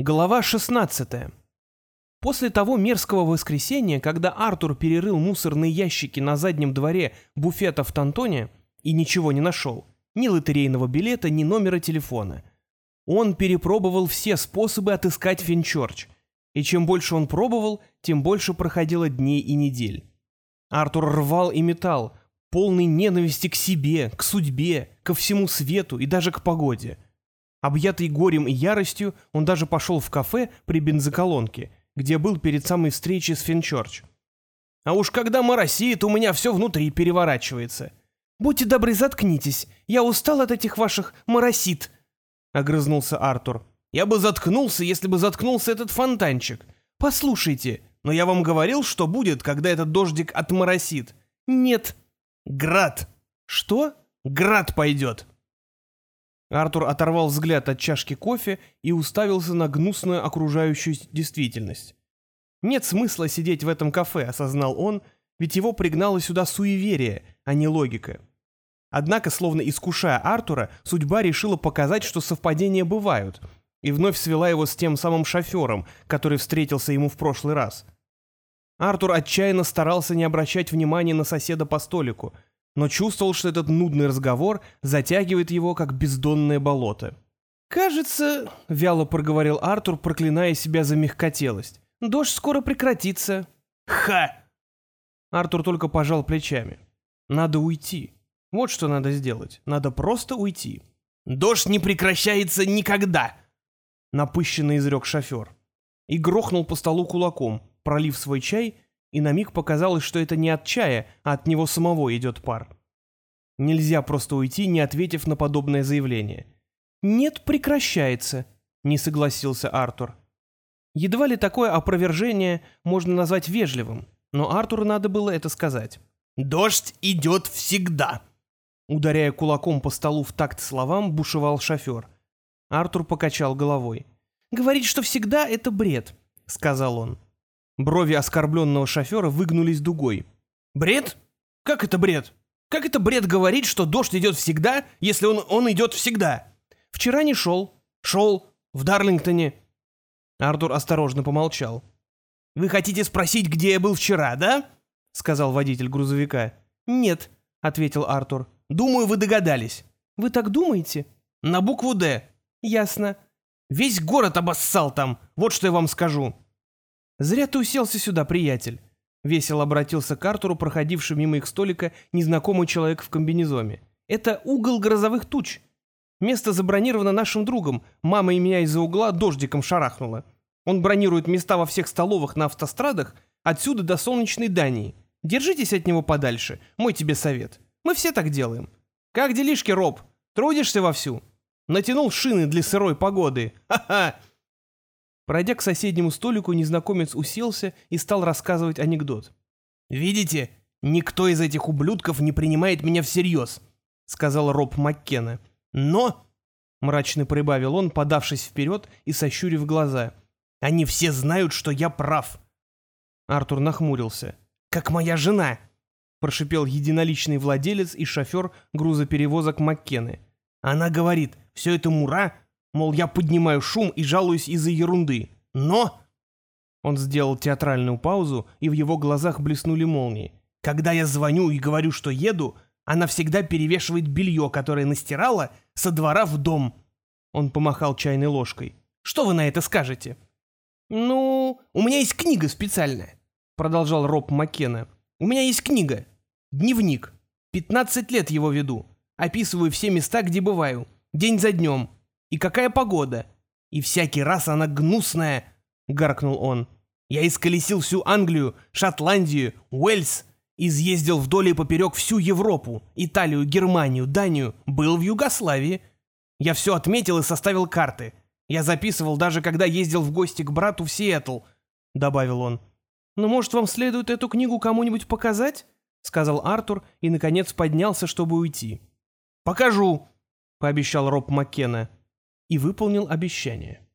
Глава 16. После того мерзкого воскресенья, когда Артур перерыл мусорные ящики на заднем дворе буфета в Тантоне и ничего не нашел, ни лотерейного билета, ни номера телефона, он перепробовал все способы отыскать Финчорч, и чем больше он пробовал, тем больше проходило дней и недель. Артур рвал и метал, полный ненависти к себе, к судьбе, ко всему свету и даже к погоде – Объятый горем и яростью, он даже пошел в кафе при бензоколонке, где был перед самой встречей с Финчорч. «А уж когда моросит, у меня все внутри переворачивается. Будьте добры, заткнитесь, я устал от этих ваших моросит», — огрызнулся Артур. «Я бы заткнулся, если бы заткнулся этот фонтанчик. Послушайте, но я вам говорил, что будет, когда этот дождик отморосит». «Нет». «Град». «Что?» «Град пойдет». Артур оторвал взгляд от чашки кофе и уставился на гнусную окружающую действительность. «Нет смысла сидеть в этом кафе», — осознал он, ведь его пригнало сюда суеверие, а не логика. Однако, словно искушая Артура, судьба решила показать, что совпадения бывают, и вновь свела его с тем самым шофером, который встретился ему в прошлый раз. Артур отчаянно старался не обращать внимания на соседа по столику — но чувствовал, что этот нудный разговор затягивает его, как бездонное болото. «Кажется», — вяло проговорил Артур, проклиная себя за мягкотелость, — «дождь скоро прекратится». «Ха!» Артур только пожал плечами. «Надо уйти. Вот что надо сделать. Надо просто уйти». «Дождь не прекращается никогда!» Напыщенно изрек шофер. И грохнул по столу кулаком, пролив свой чай и на миг показалось, что это не от чая, а от него самого идет пар. Нельзя просто уйти, не ответив на подобное заявление. «Нет, прекращается», — не согласился Артур. Едва ли такое опровержение можно назвать вежливым, но Артуру надо было это сказать. «Дождь идет всегда!» Ударяя кулаком по столу в такт словам, бушевал шофер. Артур покачал головой. «Говорить, что всегда — это бред», — сказал он. Брови оскорбленного шофера выгнулись дугой. «Бред? Как это бред? Как это бред говорить, что дождь идет всегда, если он, он идет всегда? Вчера не шел. Шел. В Дарлингтоне». Артур осторожно помолчал. «Вы хотите спросить, где я был вчера, да?» — сказал водитель грузовика. «Нет», — ответил Артур. «Думаю, вы догадались». «Вы так думаете?» «На букву «Д». «Ясно». «Весь город обоссал там, вот что я вам скажу». «Зря ты уселся сюда, приятель», — весело обратился к Артуру, проходивший мимо их столика, незнакомый человек в комбинезоне. «Это угол грозовых туч. Место забронировано нашим другом. Мама и меня из-за угла дождиком шарахнула. Он бронирует места во всех столовых на автострадах отсюда до солнечной Дании. Держитесь от него подальше, мой тебе совет. Мы все так делаем. Как делишки, Роб? Трудишься вовсю? Натянул шины для сырой погоды. Ха-ха!» Пройдя к соседнему столику, незнакомец уселся и стал рассказывать анекдот. «Видите, никто из этих ублюдков не принимает меня всерьез», — сказал Роб Маккена. «Но...» — мрачно прибавил он, подавшись вперед и сощурив глаза. «Они все знают, что я прав». Артур нахмурился. «Как моя жена!» — прошипел единоличный владелец и шофер грузоперевозок Маккены. «Она говорит, все это мура, Мол, я поднимаю шум и жалуюсь из-за ерунды. Но...» Он сделал театральную паузу, и в его глазах блеснули молнии. «Когда я звоню и говорю, что еду, она всегда перевешивает белье, которое настирала, со двора в дом». Он помахал чайной ложкой. «Что вы на это скажете?» «Ну, у меня есть книга специальная», — продолжал Роб Маккена. «У меня есть книга. Дневник. 15 лет его веду. Описываю все места, где бываю. День за днем. И какая погода? И всякий раз она гнусная, гаркнул он. Я исколесил всю Англию, Шотландию, Уэльс, изъездил вдоль и поперек всю Европу, Италию, Германию, Данию, был в Югославии. Я все отметил и составил карты. Я записывал даже, когда ездил в гости к брату в Сиэтл, добавил он. «Ну, может, вам следует эту книгу кому-нибудь показать?» — сказал Артур и, наконец, поднялся, чтобы уйти. «Покажу», — пообещал Роб Маккена и выполнил обещание.